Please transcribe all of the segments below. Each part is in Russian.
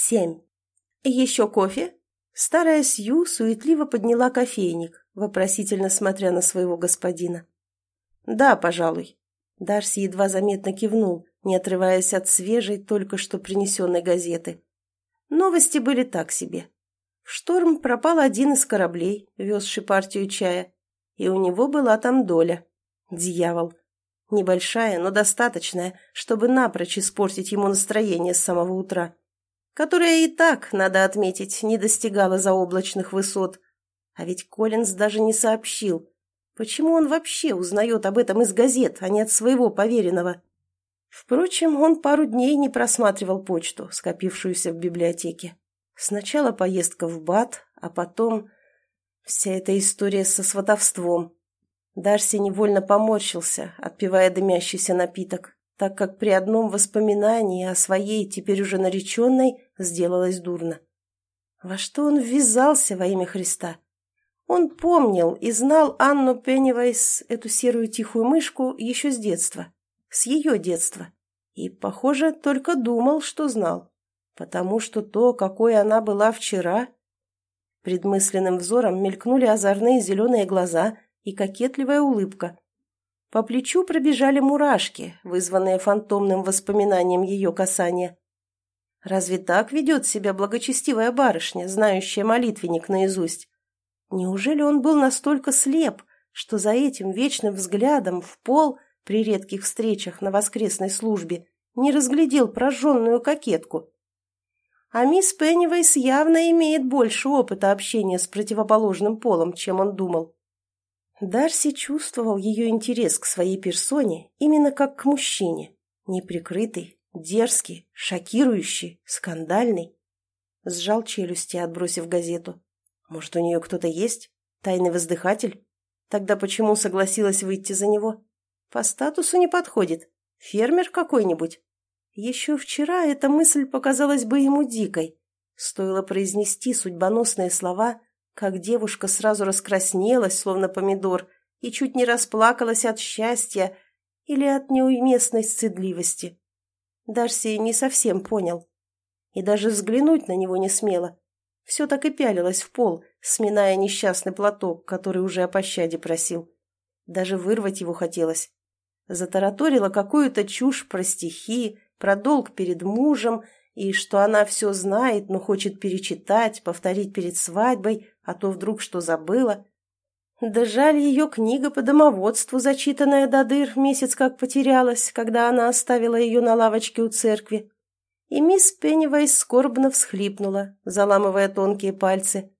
Семь. Еще кофе? Старая Сью суетливо подняла кофейник, вопросительно смотря на своего господина. «Да, пожалуй». Дарси едва заметно кивнул, не отрываясь от свежей, только что принесенной газеты. Новости были так себе. В шторм пропал один из кораблей, везший партию чая, и у него была там доля. Дьявол. Небольшая, но достаточная, чтобы напрочь испортить ему настроение с самого утра. Которое и так, надо отметить, не достигало заоблачных высот. А ведь Коллинз даже не сообщил. Почему он вообще узнает об этом из газет, а не от своего поверенного? Впрочем, он пару дней не просматривал почту, скопившуюся в библиотеке. Сначала поездка в БАТ, а потом вся эта история со сватовством. Дарси невольно поморщился, отпивая дымящийся напиток, так как при одном воспоминании о своей, теперь уже нареченной, сделалось дурно. Во что он ввязался во имя Христа? Он помнил и знал Анну Пеннивайс, эту серую тихую мышку, еще с детства, с ее детства, и, похоже, только думал, что знал потому что то, какой она была вчера... Предмысленным взором мелькнули озорные зеленые глаза и кокетливая улыбка. По плечу пробежали мурашки, вызванные фантомным воспоминанием ее касания. Разве так ведет себя благочестивая барышня, знающая молитвенник наизусть? Неужели он был настолько слеп, что за этим вечным взглядом в пол при редких встречах на воскресной службе не разглядел прожженную кокетку? А мисс Пеннивейс явно имеет больше опыта общения с противоположным полом, чем он думал. Дарси чувствовал ее интерес к своей персоне именно как к мужчине. Неприкрытый, дерзкий, шокирующий, скандальный. Сжал челюсти, отбросив газету. Может, у нее кто-то есть? Тайный воздыхатель? Тогда почему согласилась выйти за него? По статусу не подходит. Фермер какой-нибудь? Еще вчера эта мысль показалась бы ему дикой. Стоило произнести судьбоносные слова, как девушка сразу раскраснелась, словно помидор, и чуть не расплакалась от счастья или от неуместной стыдливости. Дарси не совсем понял. И даже взглянуть на него не смела. Все так и пялилась в пол, сминая несчастный платок, который уже о пощаде просил. Даже вырвать его хотелось. Затараторила какую-то чушь про стихи, про долг перед мужем и что она все знает, но хочет перечитать, повторить перед свадьбой, а то вдруг что забыла. Да жаль, ее книга по домоводству, зачитанная до дыр, месяц как потерялась, когда она оставила ее на лавочке у церкви. И мисс Пеннивайс скорбно всхлипнула, заламывая тонкие пальцы.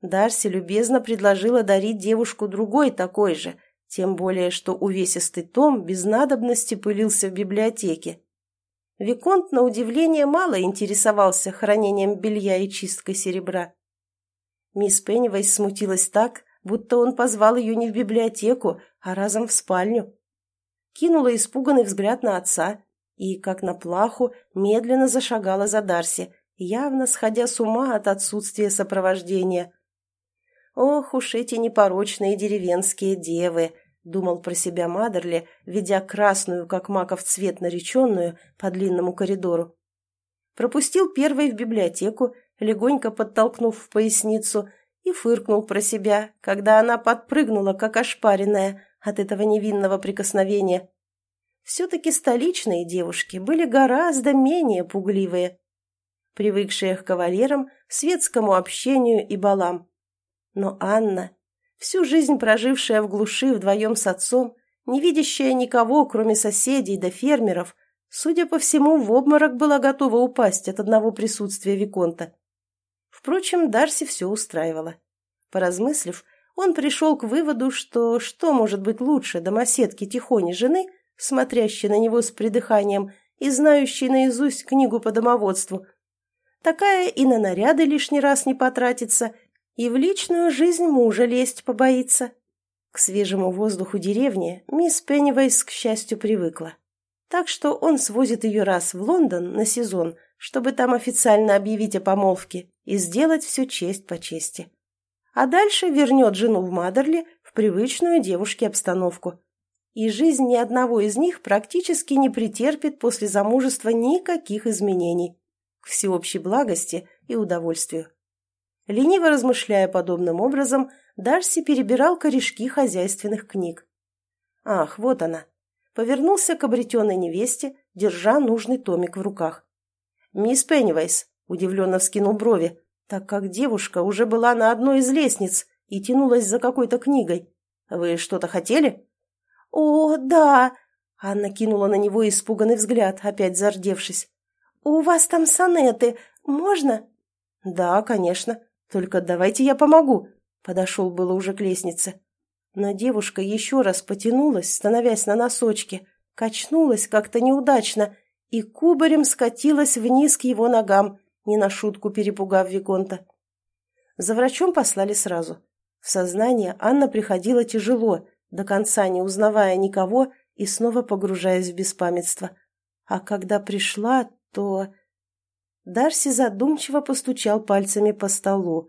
Дарси любезно предложила дарить девушку другой такой же, тем более, что увесистый том без надобности пылился в библиотеке. Виконт, на удивление, мало интересовался хранением белья и чисткой серебра. Мисс Пеннивайс смутилась так, будто он позвал ее не в библиотеку, а разом в спальню. Кинула испуганный взгляд на отца и, как на плаху, медленно зашагала за Дарси, явно сходя с ума от отсутствия сопровождения. Ох уж эти непорочные деревенские девы! Думал про себя Мадерли, ведя красную, как маков цвет нареченную, по длинному коридору. Пропустил первой в библиотеку, легонько подтолкнув в поясницу, и фыркнул про себя, когда она подпрыгнула, как ошпаренная, от этого невинного прикосновения. Все-таки столичные девушки были гораздо менее пугливые, привыкшие к кавалерам, светскому общению и балам. Но Анна всю жизнь прожившая в глуши вдвоем с отцом, не видящая никого, кроме соседей да фермеров, судя по всему, в обморок была готова упасть от одного присутствия Виконта. Впрочем, Дарси все устраивало. Поразмыслив, он пришел к выводу, что что может быть лучше домоседки Тихони жены, смотрящей на него с придыханием и знающей наизусть книгу по домоводству. Такая и на наряды лишний раз не потратится, и в личную жизнь мужа лезть побоится. К свежему воздуху деревни мисс Пеннивейс, к счастью, привыкла. Так что он свозит ее раз в Лондон на сезон, чтобы там официально объявить о помолвке и сделать все честь по чести. А дальше вернет жену в Мадерли в привычную девушке обстановку. И жизнь ни одного из них практически не претерпит после замужества никаких изменений. к всеобщей благости и удовольствию. Лениво размышляя подобным образом, Дарси перебирал корешки хозяйственных книг. Ах, вот она. Повернулся к обретенной невесте, держа нужный томик в руках. «Мисс Пеннивайс», — удивленно вскинул брови, так как девушка уже была на одной из лестниц и тянулась за какой-то книгой. «Вы что-то хотели?» «О, да!» — Анна кинула на него испуганный взгляд, опять зардевшись. «У вас там сонеты. Можно?» «Да, конечно. Только давайте я помогу», — подошел было уже к лестнице. Но девушка еще раз потянулась, становясь на носочки, качнулась как-то неудачно и кубарем скатилась вниз к его ногам, не на шутку перепугав Виконта. За врачом послали сразу. В сознание Анна приходила тяжело, до конца не узнавая никого и снова погружаясь в беспамятство. А когда пришла, то... Дарси задумчиво постучал пальцами по столу,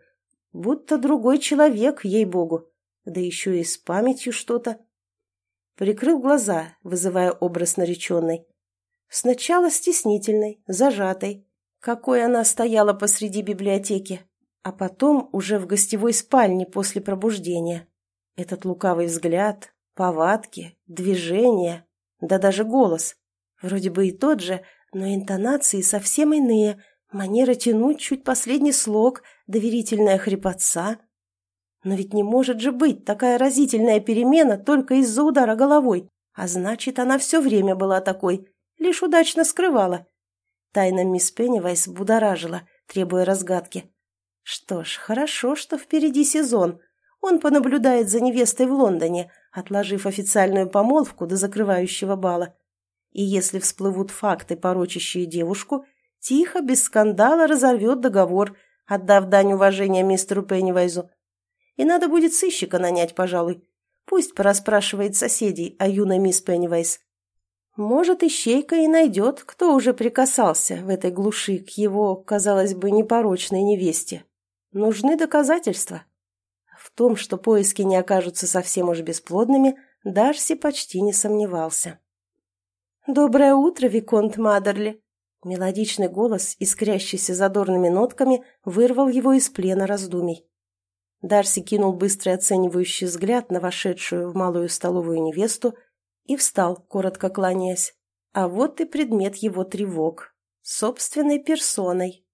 будто другой человек, ей-богу, да еще и с памятью что-то. Прикрыл глаза, вызывая образ нареченной. Сначала стеснительной, зажатой, какой она стояла посреди библиотеки, а потом уже в гостевой спальне после пробуждения. Этот лукавый взгляд, повадки, движения, да даже голос. Вроде бы и тот же, но интонации совсем иные, манера тянуть чуть последний слог, доверительная хрипотца. Но ведь не может же быть такая разительная перемена только из-за удара головой, а значит, она все время была такой, лишь удачно скрывала. Тайна мисс Пеннивайс будоражила, требуя разгадки. Что ж, хорошо, что впереди сезон. Он понаблюдает за невестой в Лондоне, отложив официальную помолвку до закрывающего бала. И если всплывут факты, порочащие девушку, тихо, без скандала разорвет договор, отдав дань уважения мистеру Пеннивайзу. И надо будет сыщика нанять, пожалуй. Пусть порасспрашивает соседей о юной мисс Пеннивайз. Может, ищейка и найдет, кто уже прикасался в этой глуши к его, казалось бы, непорочной невесте. Нужны доказательства. В том, что поиски не окажутся совсем уж бесплодными, Дарси почти не сомневался. «Доброе утро, Виконт Мадерли!» Мелодичный голос, искрящийся задорными нотками, вырвал его из плена раздумий. Дарси кинул быстрый оценивающий взгляд на вошедшую в малую столовую невесту и встал, коротко кланяясь. А вот и предмет его тревог. Собственной персоной.